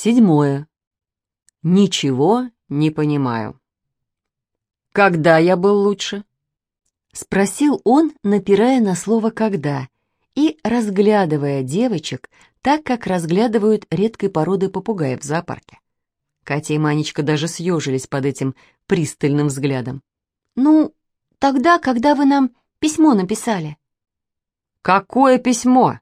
Седьмое. Ничего не понимаю. Когда я был лучше? Спросил он, напирая на слово «когда» и разглядывая девочек так, как разглядывают редкой породы попугаев в зоопарке. Катя и Манечка даже съежились под этим пристальным взглядом. «Ну, тогда, когда вы нам письмо написали». «Какое письмо?»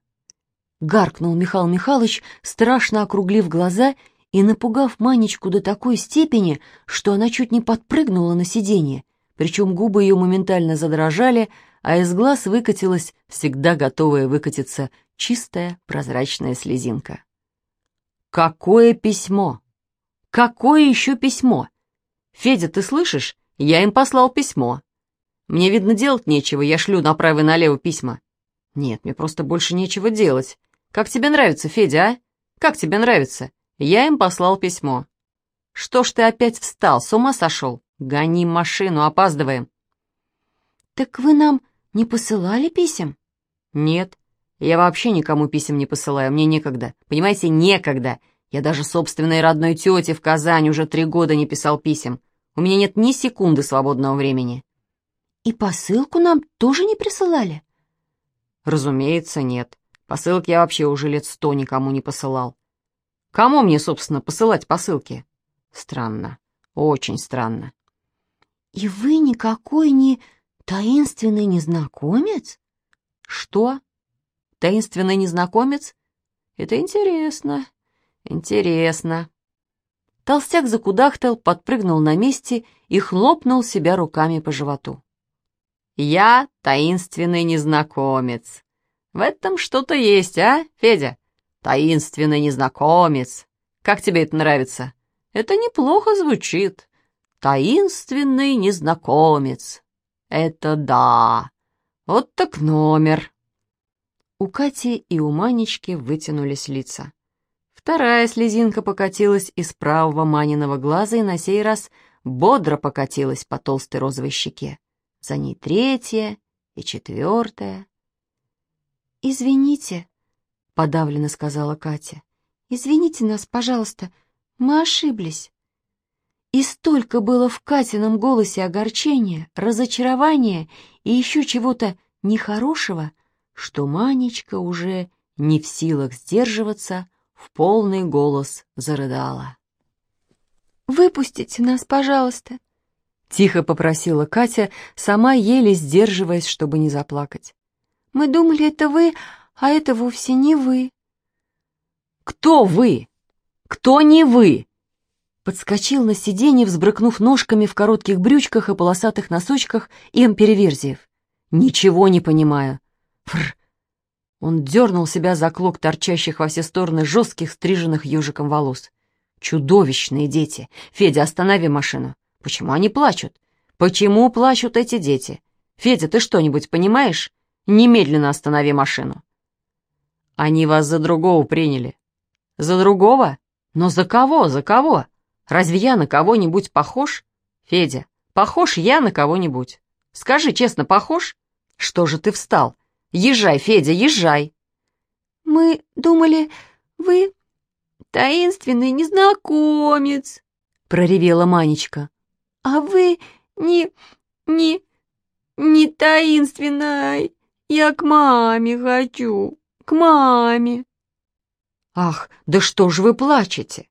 Гаркнул Михаил Михайлович, страшно округлив глаза и напугав Манечку до такой степени, что она чуть не подпрыгнула на сиденье, причем губы ее моментально задрожали, а из глаз выкатилась, всегда готовая выкатиться, чистая прозрачная слезинка. «Какое письмо? Какое еще письмо? Федя, ты слышишь? Я им послал письмо. Мне, видно, делать нечего, я шлю направо и налево письма. Нет, мне просто больше нечего делать. Как тебе нравится, Федя, а? Как тебе нравится? Я им послал письмо. Что ж ты опять встал, с ума сошел? Гони машину, опаздываем. Так вы нам не посылали писем? Нет, я вообще никому писем не посылаю, мне некогда. Понимаете, некогда. Я даже собственной родной тете в Казани уже три года не писал писем. У меня нет ни секунды свободного времени. И посылку нам тоже не присылали? Разумеется, нет. Посылки я вообще уже лет сто никому не посылал. Кому мне, собственно, посылать посылки? Странно, очень странно. И вы никакой не таинственный незнакомец? Что? Таинственный незнакомец? Это интересно, интересно. Толстяк закудахтал, подпрыгнул на месте и хлопнул себя руками по животу. «Я таинственный незнакомец. В этом что-то есть, а, Федя? Таинственный незнакомец. Как тебе это нравится? Это неплохо звучит. Таинственный незнакомец. Это да. Вот так номер. У Кати и у Манечки вытянулись лица. Вторая слезинка покатилась из правого Маниного глаза и на сей раз бодро покатилась по толстой розовой щеке. За ней третья и четвертая. «Извините», — подавленно сказала Катя. «Извините нас, пожалуйста, мы ошиблись». И столько было в Катином голосе огорчения, разочарования и еще чего-то нехорошего, что Манечка уже не в силах сдерживаться, в полный голос зарыдала. «Выпустите нас, пожалуйста», — тихо попросила Катя, сама еле сдерживаясь, чтобы не заплакать. Мы думали, это вы, а это вовсе не вы». «Кто вы? Кто не вы?» Подскочил на сиденье, взбрыкнув ножками в коротких брючках и полосатых носочках М. Переверзиев. «Ничего не понимаю». Фр. Он дернул себя за клок торчащих во все стороны жестких, стриженных ежиком волос. «Чудовищные дети! Федя, останови машину! Почему они плачут? Почему плачут эти дети? Федя, ты что-нибудь понимаешь? Немедленно останови машину. Они вас за другого приняли. За другого? Но за кого, за кого? Разве я на кого-нибудь похож? Федя, похож я на кого-нибудь? Скажи честно, похож? Что же ты встал? Езжай, Федя, езжай. Мы думали, вы таинственный незнакомец, проревела Манечка. А вы не... не... не таинственный. Я к маме хочу, к маме. Ах, да что же вы плачете?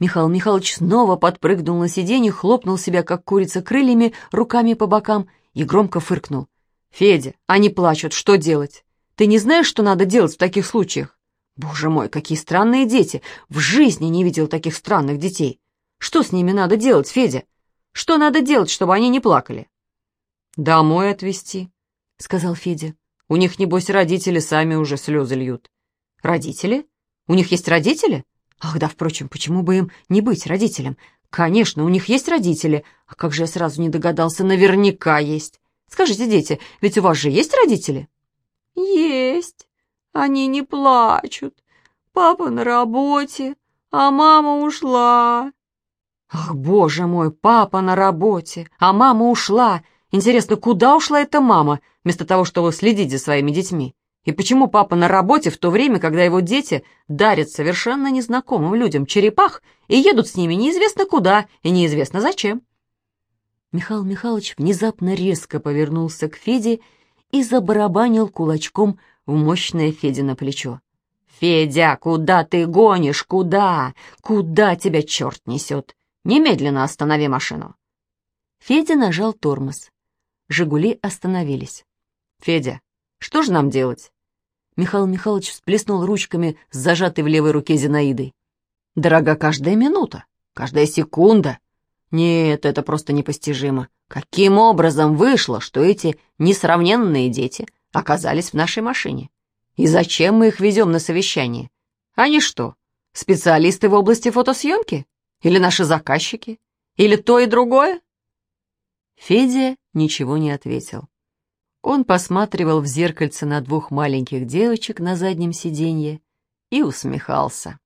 Михаил Михайлович снова подпрыгнул на сиденье, хлопнул себя, как курица, крыльями, руками по бокам и громко фыркнул. «Федя, они плачут, что делать? Ты не знаешь, что надо делать в таких случаях? Боже мой, какие странные дети! В жизни не видел таких странных детей. Что с ними надо делать, Федя? Что надо делать, чтобы они не плакали?» «Домой отвезти», — сказал Федя. У них, небось, родители сами уже слезы льют. Родители? У них есть родители? Ах, да, впрочем, почему бы им не быть родителем? Конечно, у них есть родители. А как же я сразу не догадался, наверняка есть. Скажите, дети, ведь у вас же есть родители? Есть. Они не плачут. Папа на работе, а мама ушла. Ах, боже мой, папа на работе, а мама ушла. Интересно, куда ушла эта мама, вместо того, чтобы следить за своими детьми? И почему папа на работе в то время, когда его дети дарят совершенно незнакомым людям черепах и едут с ними неизвестно куда и неизвестно зачем? Михаил Михайлович внезапно резко повернулся к Феде и забарабанил кулачком в мощное Федино плечо. «Федя, куда ты гонишь? Куда? Куда тебя черт несет? Немедленно останови машину!» Федя нажал тормоз. «Жигули» остановились. «Федя, что же нам делать?» Михаил Михайлович всплеснул ручками с зажатой в левой руке Зинаидой. «Дорога каждая минута, каждая секунда. Нет, это просто непостижимо. Каким образом вышло, что эти несравненные дети оказались в нашей машине? И зачем мы их везем на совещание? Они что, специалисты в области фотосъемки? Или наши заказчики? Или то и другое?» Федя ничего не ответил. Он посматривал в зеркальце на двух маленьких девочек на заднем сиденье и усмехался.